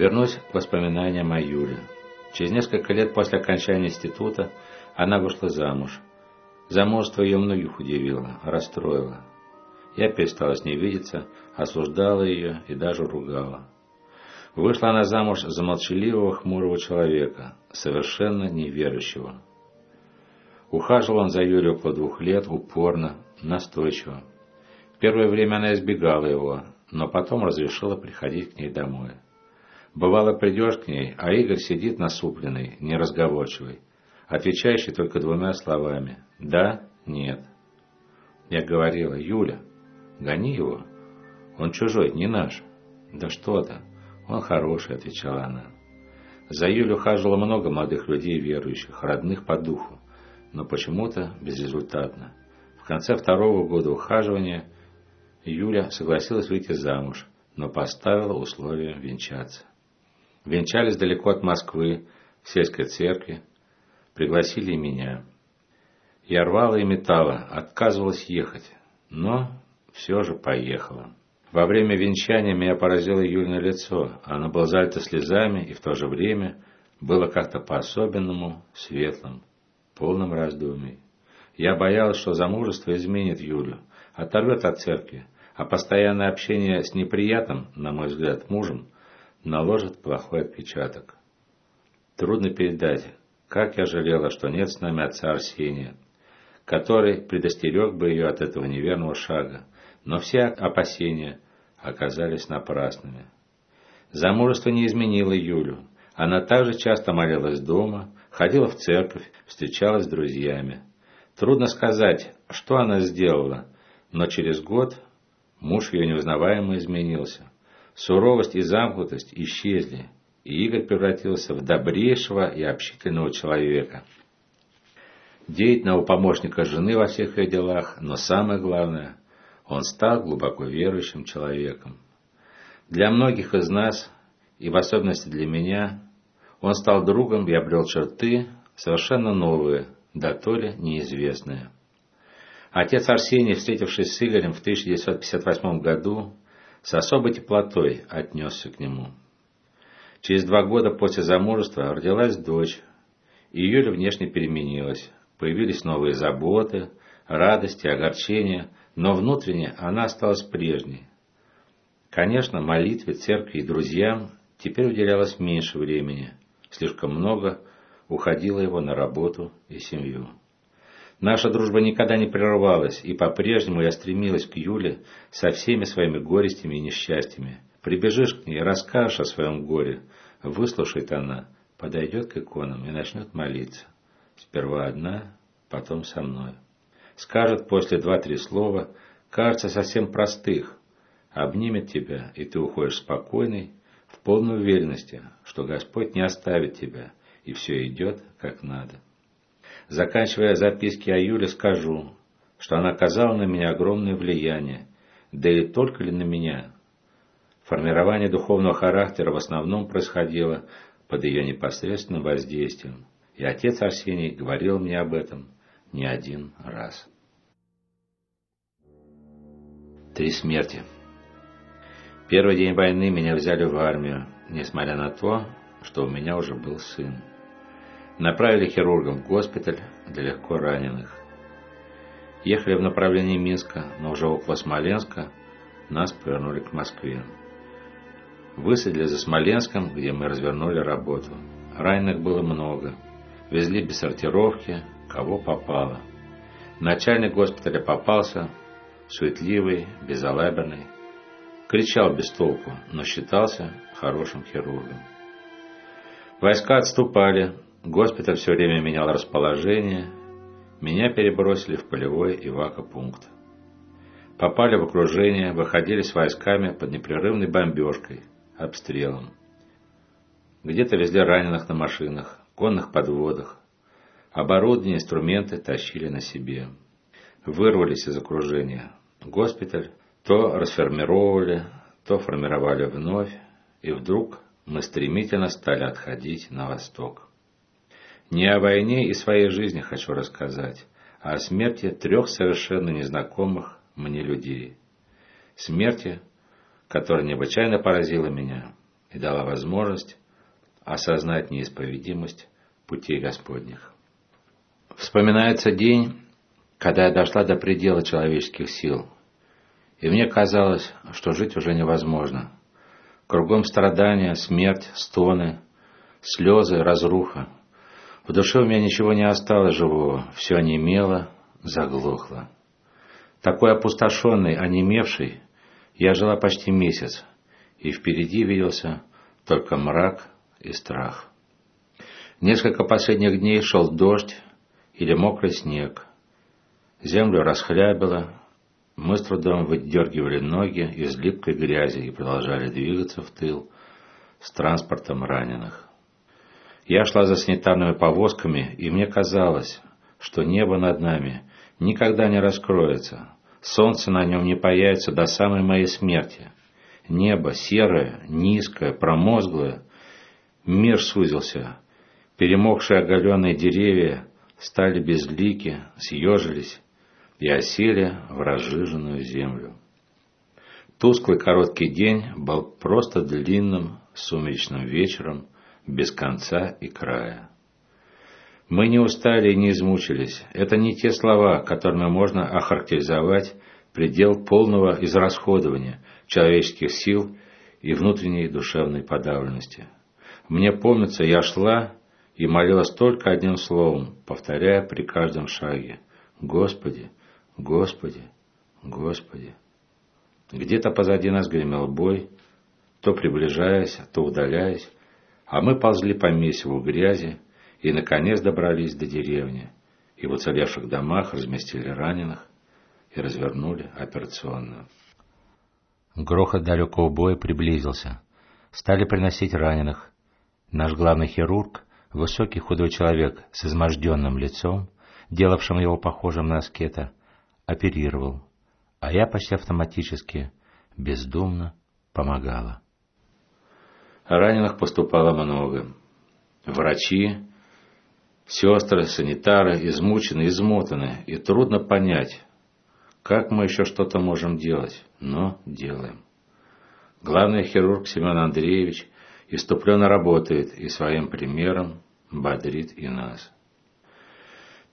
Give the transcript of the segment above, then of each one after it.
Вернусь к воспоминаниям о Юле. Через несколько лет после окончания института она вышла замуж. Замужество ее многих удивило, расстроило. Я перестала с ней видеться, осуждала ее и даже ругала. Вышла она замуж за молчаливого, хмурого человека, совершенно неверующего. Ухаживал он за Юлей около двух лет, упорно, настойчиво. Первое время она избегала его, но потом разрешила приходить к ней домой. Бывало, придешь к ней, а Игорь сидит насупленный, неразговорчивый, отвечающий только двумя словами «да», «нет». Я говорила, Юля, гони его, он чужой, не наш. Да что то он хороший, отвечала она. За Юлю хаживало много молодых людей верующих, родных по духу, но почему-то безрезультатно. В конце второго года ухаживания Юля согласилась выйти замуж, но поставила условие венчаться. Венчались далеко от Москвы, в сельской церкви. Пригласили меня. Я рвала и метала, отказывалась ехать, но все же поехала. Во время венчания меня поразило Юльное лицо. Оно было залито слезами и в то же время было как-то по-особенному светлым, полным раздумий. Я боялась, что замужество изменит Юлю, оторвет от церкви, а постоянное общение с неприятным, на мой взгляд, мужем – наложит плохой отпечаток. Трудно передать, как я жалела, что нет с нами отца Арсения, который предостерег бы ее от этого неверного шага, но все опасения оказались напрасными. Замужество не изменило Юлю. Она также часто молилась дома, ходила в церковь, встречалась с друзьями. Трудно сказать, что она сделала, но через год муж ее неузнаваемо изменился. Суровость и замкнутость исчезли, и Игорь превратился в добрейшего и общительного человека. Деятельного помощника жены во всех ее делах, но самое главное, он стал глубоко верующим человеком. Для многих из нас, и в особенности для меня, он стал другом и обрел черты, совершенно новые, да то ли неизвестные. Отец Арсений, встретившись с Игорем в 1958 году, с особой теплотой отнесся к нему. Через два года после замужества родилась дочь, и Юля внешне переменилась. Появились новые заботы, радости, огорчения, но внутренне она осталась прежней. Конечно, молитве, церкви и друзьям теперь уделялось меньше времени, слишком много уходило его на работу и семью. Наша дружба никогда не прерывалась, и по-прежнему я стремилась к Юле со всеми своими горестями и несчастьями. Прибежишь к ней, расскажешь о своем горе, выслушает она, подойдет к иконам и начнет молиться. Сперва одна, потом со мной. Скажет после два-три слова, кажется совсем простых, обнимет тебя, и ты уходишь спокойный, в полной уверенности, что Господь не оставит тебя, и все идет как надо. Заканчивая записки о Юле, скажу, что она оказала на меня огромное влияние, да и только ли на меня. Формирование духовного характера в основном происходило под ее непосредственным воздействием, и отец Арсений говорил мне об этом не один раз. Три смерти. Первый день войны меня взяли в армию, несмотря на то, что у меня уже был сын. Направили хирургом в госпиталь для легко раненых. Ехали в направлении Минска, но уже около Смоленска нас повернули к Москве. Высадили за Смоленском, где мы развернули работу. Раненых было много. Везли без сортировки, кого попало. Начальник госпиталя попался, суетливый, безалаберный. Кричал без толку, но считался хорошим хирургом. Войска отступали, Госпиталь все время менял расположение. Меня перебросили в полевой ивакопункт. Попали в окружение, выходили с войсками под непрерывной бомбежкой, обстрелом. Где-то везли раненых на машинах, конных подводах. Оборудование, инструменты тащили на себе. Вырвались из окружения. Госпиталь то расформировали, то формировали вновь, и вдруг мы стремительно стали отходить на восток. Не о войне и своей жизни хочу рассказать, а о смерти трех совершенно незнакомых мне людей. Смерти, которая необычайно поразила меня. и дала возможность осознать неисповедимость путей Господних. Вспоминается день, когда я дошла до предела человеческих сил, и мне казалось, что жить уже невозможно. Кругом страдания, смерть, стоны, слезы, разруха. В душе у меня ничего не осталось живого, все онемело, заглохло. Такой опустошенный, онемевший, я жила почти месяц, и впереди виделся только мрак и страх. Несколько последних дней шел дождь или мокрый снег. Землю расхлябило, мы с трудом выдергивали ноги из липкой грязи и продолжали двигаться в тыл с транспортом раненых. Я шла за санитарными повозками, и мне казалось, что небо над нами никогда не раскроется, солнце на нем не появится до самой моей смерти. Небо серое, низкое, промозглое. Мир сузился. Перемокшие оголенные деревья стали безлики, съежились и осели в разжиженную землю. Тусклый короткий день был просто длинным сумеречным вечером, без конца и края. Мы не устали и не измучились. Это не те слова, которыми можно охарактеризовать предел полного израсходования человеческих сил и внутренней душевной подавленности. Мне помнится, я шла и молилась только одним словом, повторяя при каждом шаге «Господи, Господи, Господи». Где-то позади нас гремел бой, то приближаясь, то удаляясь, а мы ползли по месиву грязи, и, наконец, добрались до деревни, и в уцелевших домах разместили раненых и развернули операционную. Грохот далекого боя приблизился. Стали приносить раненых. Наш главный хирург, высокий худой человек с изможденным лицом, делавшим его похожим на аскета, оперировал, а я почти автоматически, бездумно помогала. Раненых поступало много. Врачи, Сестры, санитары измучены, измотаны, и трудно понять, как мы еще что-то можем делать, но делаем. Главный хирург Семен Андреевич иступленно работает и своим примером бодрит и нас.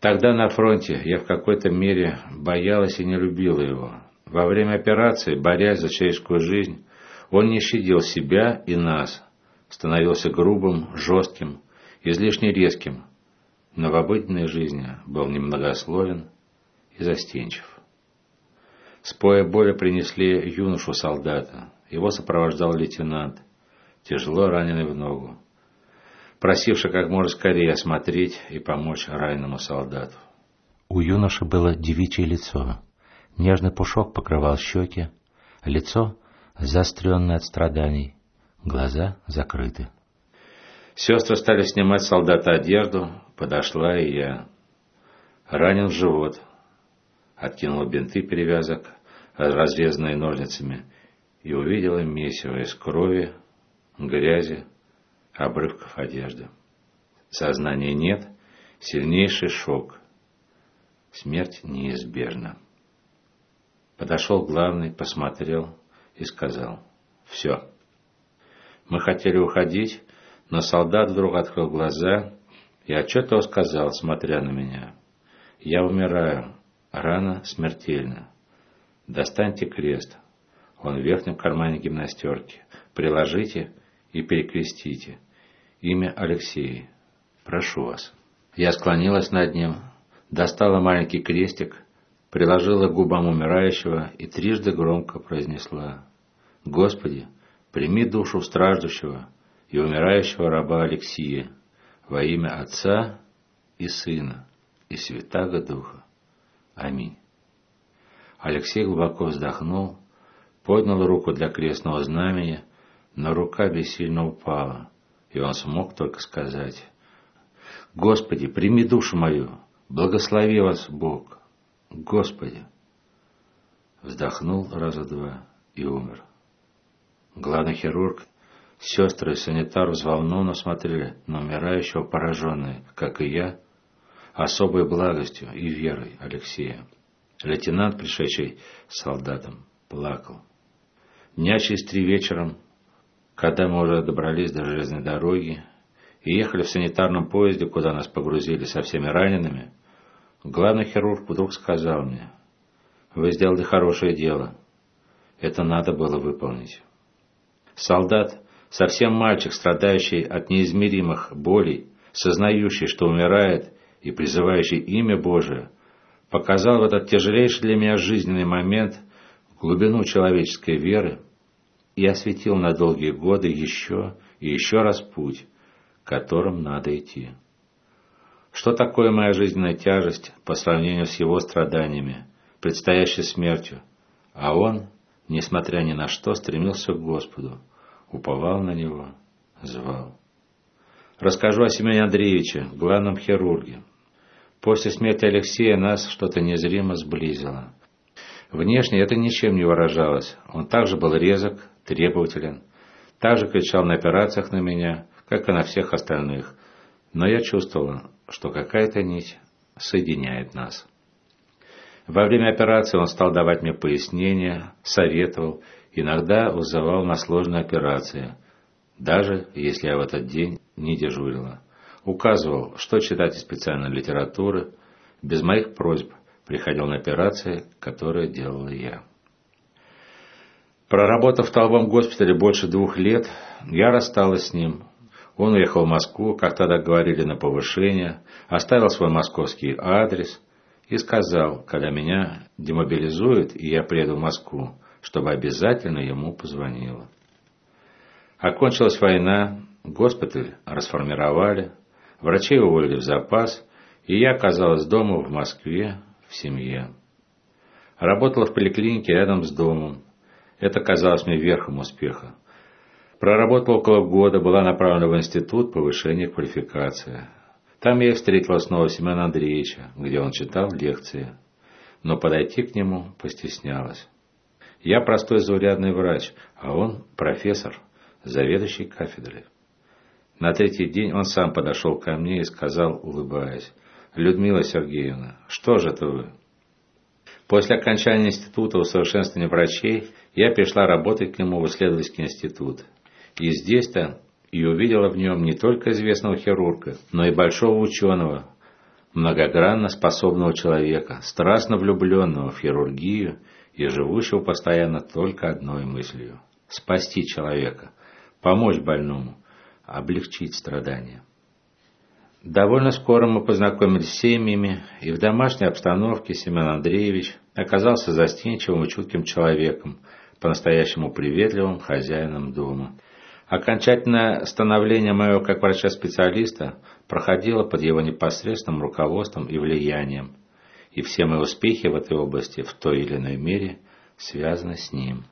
Тогда на фронте я в какой-то мере боялась и не любила его. Во время операции, борясь за человеческую жизнь, он не щадил себя и нас, становился грубым, жестким, излишне резким, но в обыденной жизни был немногословен и застенчив. С поя боя принесли юношу-солдата. Его сопровождал лейтенант, тяжело раненый в ногу, просивший как можно скорее осмотреть и помочь раненому солдату. У юноши было девичье лицо. Нежный пушок покрывал щеки, лицо заостренное от страданий, глаза закрыты. Сестры стали снимать солдата одежду, подошла и я. Ранен в живот. Откинула бинты перевязок, разрезанные ножницами, и увидела месиво из крови, грязи, обрывков одежды. Сознания нет, сильнейший шок. Смерть неизбежна. Подошел главный, посмотрел и сказал «Все». Мы хотели уходить, но солдат вдруг открыл глаза и отчетливо сказал, смотря на меня, «Я умираю, рана смертельна. Достаньте крест, он в верхнем кармане гимнастерки, приложите и перекрестите. Имя Алексей. Прошу вас». Я склонилась над ним, достала маленький крестик, приложила к губам умирающего и трижды громко произнесла «Господи, прими душу страждущего, и умирающего раба Алексия во имя Отца и Сына и Святаго Духа. Аминь. Алексей глубоко вздохнул, поднял руку для крестного знамени, но рука бессильно упала, и он смог только сказать, «Господи, прими душу мою, благослови вас Бог, Господи!» Вздохнул раза два и умер. Главный хирург Сестры и санитар взволнованно смотрели на умирающего пораженные, как и я, особой благостью и верой Алексея. Лейтенант, пришедший с солдатом, плакал. Дня через три вечером Когда мы уже добрались до железной дороги и ехали в санитарном поезде, куда нас погрузили со всеми ранеными, главный хирург вдруг сказал мне, «Вы сделали хорошее дело. Это надо было выполнить». Солдат, совсем мальчик, страдающий от неизмеримых болей, сознающий, что умирает, и призывающий имя Божие, показал в этот тяжелейший для меня жизненный момент глубину человеческой веры и осветил на долгие годы еще и еще раз путь, которым надо идти. Что такое моя жизненная тяжесть по сравнению с его страданиями, предстоящей смертью? А он, несмотря ни на что, стремился к Господу, уповал на Него, звал. Расскажу о Семене Андреевиче, главном хирурге. После смерти Алексея нас что-то незримо сблизило. Внешне это ничем не выражалось. Он также был резок, требователен, также кричал на операциях на меня, как и на всех остальных. Но я чувствовала, что какая-то нить соединяет нас. Во время операции он стал давать мне пояснения, советовал, иногда вызывал на сложные операции, даже если я в этот день не дежурила. Указывал, что читать из специальной литературы, без моих просьб приходил на операции, которые делала я. Проработав в Толбом госпитале больше двух лет, я рассталась с ним. Он уехал в Москву, как тогда говорили, на повышение, оставил свой московский адрес и сказал, когда меня демобилизуют и я приеду в Москву, чтобы обязательно ему позвонила. Окончилась война, госпиталь расформировали, врачей уволили в запас, и я оказалась дома в Москве, в семье. Работала в поликлинике рядом с домом, это казалось мне верхом успеха. Проработала около года, была направлена в институт повышения квалификации. Там я и встретила снова Семена Андреевича, где он читал лекции. Но подойти к нему постеснялась. Я простой заурядный врач, а он профессор, заведующий кафедрой. На третий день он сам подошел ко мне и сказал, улыбаясь, «Людмила Сергеевна, что же это вы?» После окончания института усовершенствования врачей я пришла работать к нему в исследовательский институт. И здесь-то и увидела в нем не только известного хирурга, но и большого ученого, многогранно способного человека, страстно влюбленного в хирургию и живущего постоянно только одной мыслью – спасти человека, помочь больному, облегчить страдания. Довольно скоро мы познакомились с семьями, и в домашней обстановке Семен Андреевич оказался застенчивым и чутким человеком, по-настоящему приветливым хозяином дома. Окончательное становление моего как врача-специалиста проходило под его непосредственным руководством и влиянием, и все мои успехи в этой области в той или иной мере связаны с ним.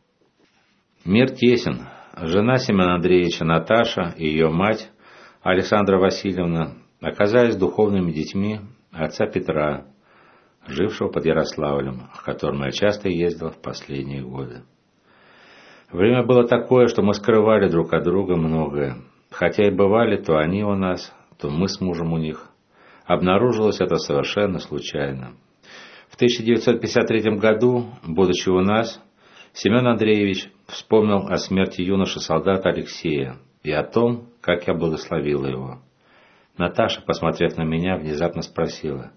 Мир тесен. Жена Семена Андреевича Наташа и ее мать Александра Васильевна оказались духовными детьми отца Петра, жившего под Ярославлем, к которому я часто ездил в последние годы. Время было такое, что мы скрывали друг от друга многое. Хотя и бывали то они у нас, то мы с мужем у них. Обнаружилось это совершенно случайно. В 1953 году, будучи у нас, Семен Андреевич вспомнил о смерти юноши-солдата Алексея и о том, как я благословила его. Наташа, посмотрев на меня, внезапно спросила,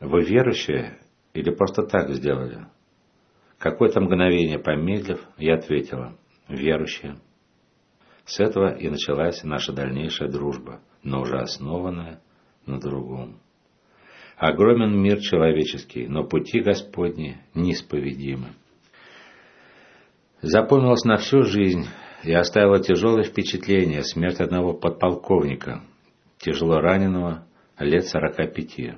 «Вы верующие или просто так сделали?» Какое-то мгновение помедлив, я ответила, «Верующие». С этого и началась наша дальнейшая дружба, но уже основанная на другом. Огромен мир человеческий, но пути Господни неисповедимы. Запомнилась на всю жизнь и оставила тяжелое впечатление смерть одного подполковника, тяжело раненого, лет сорока пяти.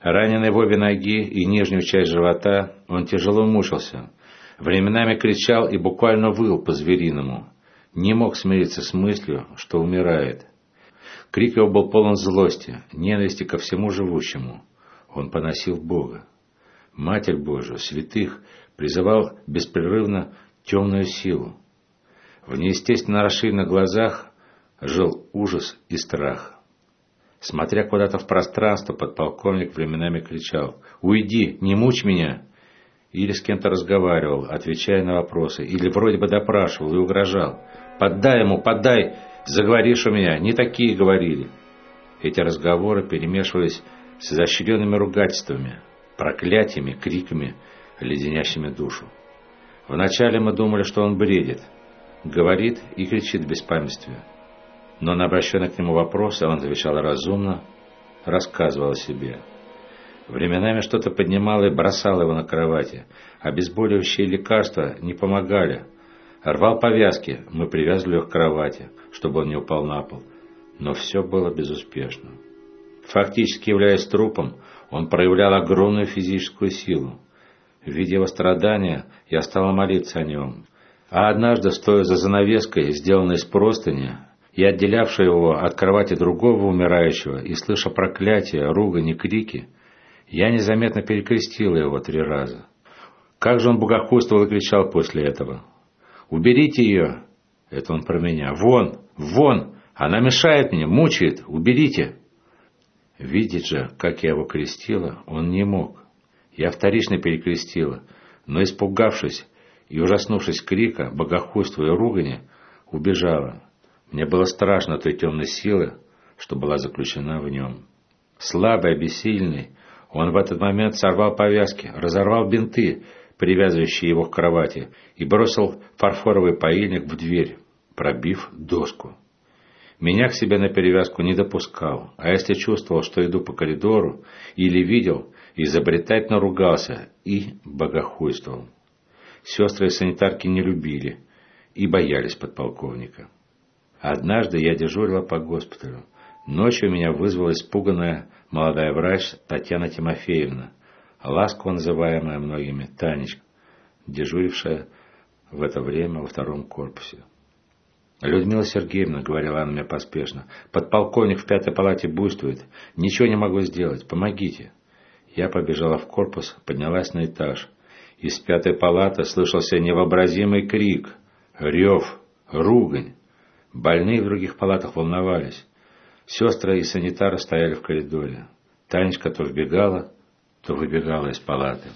Раненый в обе ноги и нижнюю часть живота, он тяжело мучился. Временами кричал и буквально выл по-звериному. Не мог смириться с мыслью, что умирает. Крик его был полон злости, ненависти ко всему живущему. Он поносил Бога. Матерь Божию, святых, призывал беспрерывно темную силу. В неестественно расширенных глазах жил ужас и страх. Смотря куда-то в пространство, подполковник временами кричал «Уйди, не мучь меня!» Или с кем-то разговаривал, отвечая на вопросы, или вроде бы допрашивал и угрожал Поддай ему, поддай! Заговоришь у меня! Не такие говорили!» Эти разговоры перемешивались с изощренными ругательствами, проклятиями, криками, леденящими душу. Вначале мы думали, что он бредит, говорит и кричит в беспамятстве. Но на обращенный к нему вопросы он отвечал разумно, рассказывал о себе. Временами что-то поднимало и бросало его на кровати. Обезболивающие лекарства не помогали. Рвал повязки, мы привязывали их к кровати, чтобы он не упал на пол. Но все было безуспешно. Фактически являясь трупом, он проявлял огромную физическую силу. Видя его страдания, я стала молиться о нем. А однажды, стоя за занавеской, сделанной из простыни, и отделявшей его от кровати другого умирающего, и слыша проклятия, ругань и крики, я незаметно перекрестила его три раза. Как же он богохульствовал и кричал после этого. «Уберите ее!» Это он про меня. «Вон! Вон! Она мешает мне, мучает! Уберите!» Видеть же, как я его крестила, он не мог. Я вторично перекрестила, но, испугавшись и ужаснувшись крика, богохульства и ругани, убежала. Мне было страшно той темной силы, что была заключена в нем. Слабый, обессильный, он в этот момент сорвал повязки, разорвал бинты, привязывающие его к кровати, и бросил фарфоровый поильник в дверь, пробив доску. Меня к себе на перевязку не допускал, а если чувствовал, что иду по коридору или видел, изобретательно ругался и богохульствовал. Сестры и санитарки не любили и боялись подполковника. Однажды я дежурила по госпиталю. Ночью меня вызвала испуганная молодая врач Татьяна Тимофеевна, ласково называемая многими Танечка, дежурившая в это время во втором корпусе. «Людмила Сергеевна», — говорила она мне поспешно, — «подполковник в пятой палате буйствует. Ничего не могу сделать. Помогите». Я побежала в корпус, поднялась на этаж. Из пятой палаты слышался невообразимый крик, рев, ругань. Больные в других палатах волновались. Сестры и санитары стояли в коридоре. Танечка то вбегала, то выбегала из палаты.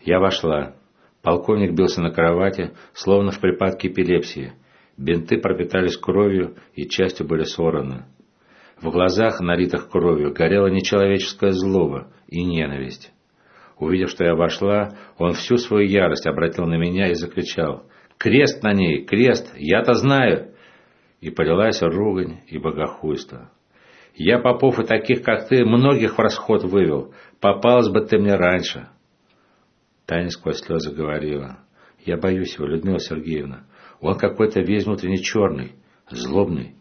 Я вошла. Полковник бился на кровати, словно в припадке эпилепсии. Бинты пропитались кровью и частью были сорваны. В глазах, налитых кровью, горела нечеловеческая злоба и ненависть. Увидев, что я вошла, он всю свою ярость обратил на меня и закричал «Крест на ней! Крест! Я-то знаю!» И полилась ругань и богохульство. «Я, Попов, и таких, как ты, многих в расход вывел. Попалась бы ты мне раньше!» Таня сквозь слезы говорила «Я боюсь его, Людмила Сергеевна. Он какой-то весь внутренне черный, злобный.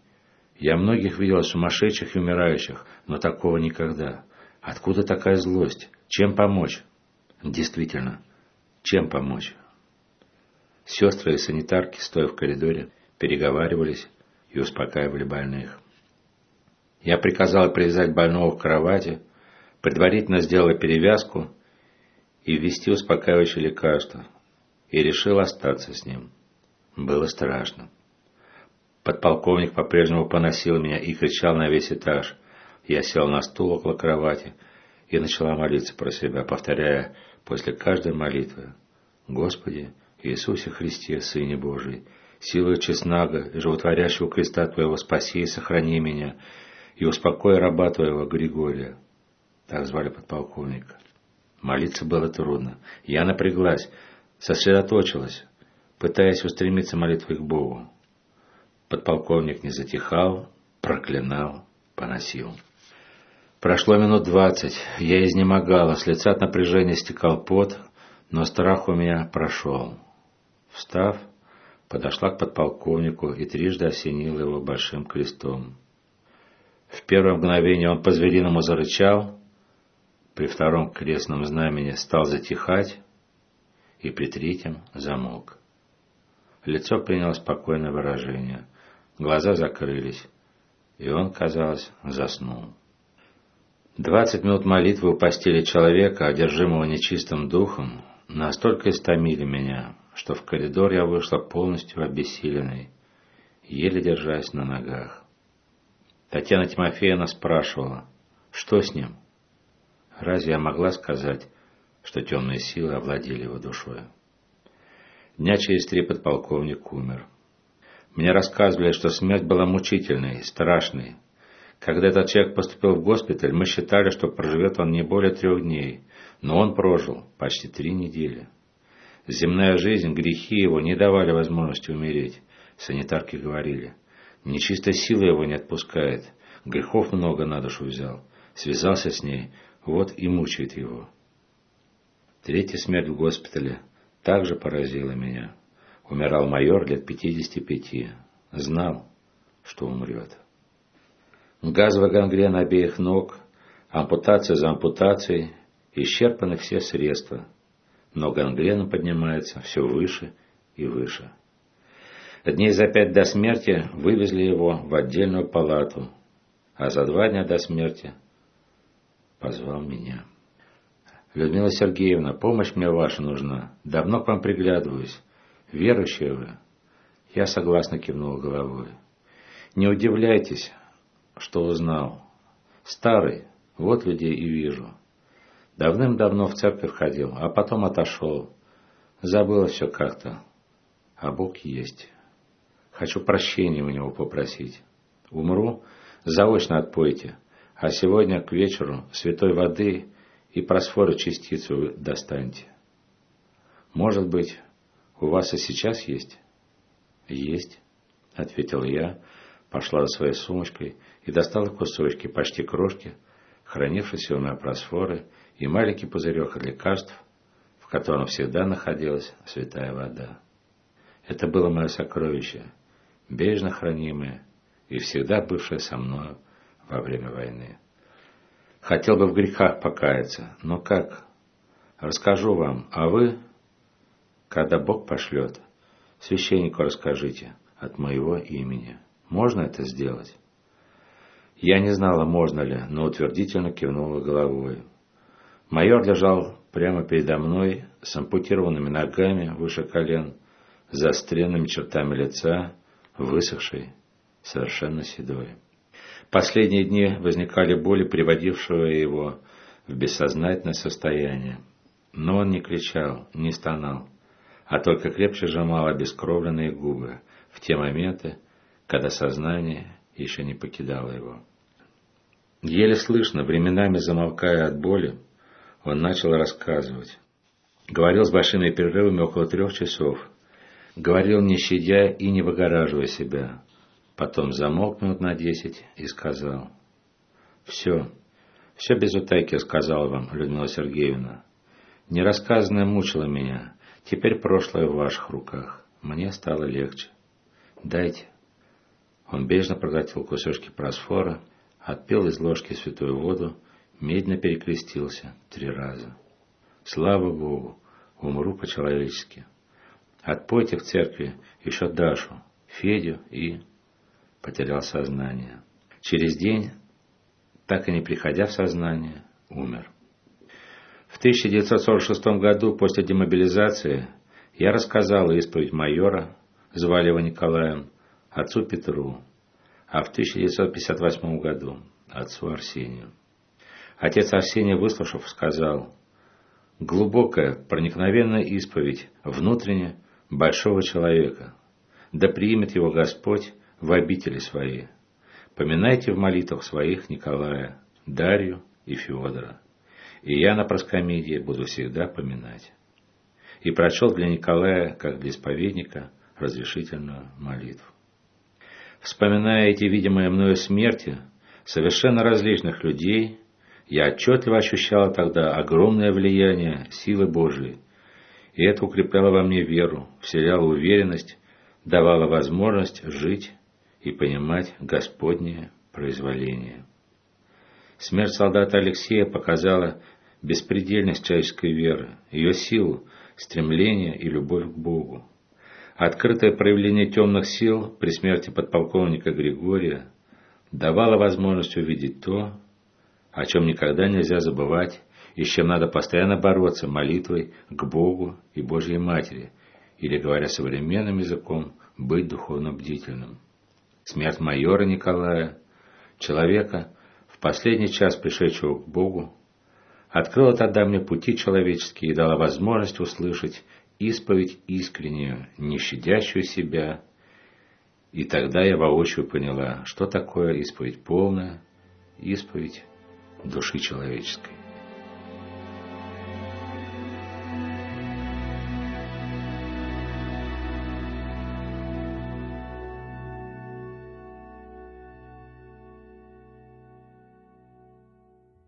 Я многих видела сумасшедших и умирающих, но такого никогда. Откуда такая злость? Чем помочь? Действительно, чем помочь? Сестры и санитарки, стоя в коридоре, переговаривались и успокаивали больных. Я приказала привязать больного к кровати, предварительно сделала перевязку и ввести успокаивающее лекарство, и решил остаться с ним. Было страшно. Подполковник по-прежнему поносил меня и кричал на весь этаж. Я сел на стул около кровати и начала молиться про себя, повторяя после каждой молитвы «Господи, Иисусе Христе, Сыне Божий, силой честнага и животворящего креста Твоего спаси и сохрани меня, и успокой раба Твоего Григория». Так звали подполковника. Молиться было трудно. Я напряглась, сосредоточилась пытаясь устремиться молитвой к Богу. Подполковник не затихал, проклинал, поносил. Прошло минут двадцать, я изнемогала, с лица от напряжения стекал пот, но страх у меня прошел. Встав, подошла к подполковнику и трижды осенила его большим крестом. В первое мгновение он по-звериному зарычал, при втором крестном знамени стал затихать и при третьем замолк. Лицо приняло спокойное выражение. Глаза закрылись, и он, казалось, заснул. Двадцать минут молитвы у постели человека, одержимого нечистым духом, настолько истомили меня, что в коридор я вышла полностью обессиленной, еле держась на ногах. Татьяна Тимофеевна спрашивала, что с ним? Разве я могла сказать, что темные силы овладели его душой? Дня через три подполковник умер. Мне рассказывали, что смерть была мучительной, страшной. Когда этот человек поступил в госпиталь, мы считали, что проживет он не более трех дней, но он прожил почти три недели. Земная жизнь, грехи его не давали возможности умереть. Санитарки говорили, нечистая сила его не отпускает, грехов много на душу взял, связался с ней, вот и мучает его. Третья смерть в госпитале также поразила меня. Умирал майор лет 55. Знал, что умрет. Газовая гангрена обеих ног, ампутация за ампутацией, исчерпаны все средства. Но гангрена поднимается все выше и выше. Дней за пять до смерти вывезли его в отдельную палату, а за два дня до смерти позвал меня. «Людмила Сергеевна, помощь мне ваша нужна. Давно к вам приглядываюсь. Верующие вы?» Я согласно кивнул головой. «Не удивляйтесь, что узнал. Старый, вот людей и вижу. Давным-давно в церковь ходил, а потом отошел. Забыл все как-то. А Бог есть. Хочу прощения у него попросить. Умру, заочно отпойте, а сегодня к вечеру святой воды и просфоры частицу достаньте. Может быть, у вас и сейчас есть? Есть, ответил я, пошла за своей сумочкой и достала кусочки, почти крошки, хранившиеся у меня просфоры и маленький пузырек лекарств, в котором всегда находилась святая вода. Это было мое сокровище, бережно хранимое и всегда бывшее со мною во время войны. Хотел бы в грехах покаяться, но как? Расскажу вам, а вы, когда Бог пошлет, священнику расскажите от моего имени. Можно это сделать? Я не знала, можно ли, но утвердительно кивнула головой. Майор лежал прямо передо мной с ампутированными ногами выше колен, заостренными чертами лица, высохший, совершенно седой. Последние дни возникали боли, приводившего его в бессознательное состояние. Но он не кричал, не стонал, а только крепче сжимал обескровленные губы в те моменты, когда сознание еще не покидало его. Еле слышно, временами замолкая от боли, он начал рассказывать. Говорил с большими перерывами около трех часов. Говорил, не щадя и не выгораживая себя. Потом замолк минут на десять и сказал. «Все, все без утайки сказал вам, Людмила Сергеевна. Нерассказанное мучило меня. Теперь прошлое в ваших руках. Мне стало легче. Дайте». Он бережно проглотил кусочки просфора, отпил из ложки святую воду, медленно перекрестился три раза. Слава Богу, умру по-человечески. Отпойте в церкви еще Дашу, Федю и потерял сознание. Через день, так и не приходя в сознание, умер. В 1946 году, после демобилизации, я рассказал исповедь майора, звали его Николаем, отцу Петру, а в 1958 году отцу Арсению. Отец Арсений, выслушав, сказал, «Глубокая, проникновенная исповедь внутренне большого человека, да примет его Господь в обители свои. Поминайте в молитвах своих Николая, Дарью и Феодора. И я на проскомидии буду всегда поминать. И прочел для Николая, как для исповедника, разрешительную молитву. Вспоминая эти видимые мною смерти совершенно различных людей, я отчетливо ощущал тогда огромное влияние силы Божией, и это укрепляло во мне веру, вселяло уверенность, давало возможность жить и понимать Господнее произволение. Смерть солдата Алексея показала беспредельность человеческой веры, ее силу, стремление и любовь к Богу. Открытое проявление темных сил при смерти подполковника Григория давало возможность увидеть то, о чем никогда нельзя забывать. И с чем надо постоянно бороться молитвой к Богу и Божьей Матери, или, говоря современным языком, быть духовно бдительным. Смерть майора Николая, человека, в последний час пришедшего к Богу, открыла тогда мне пути человеческие и дала возможность услышать исповедь искреннюю, не щадящую себя. И тогда я воочию поняла, что такое исповедь полная, исповедь души человеческой.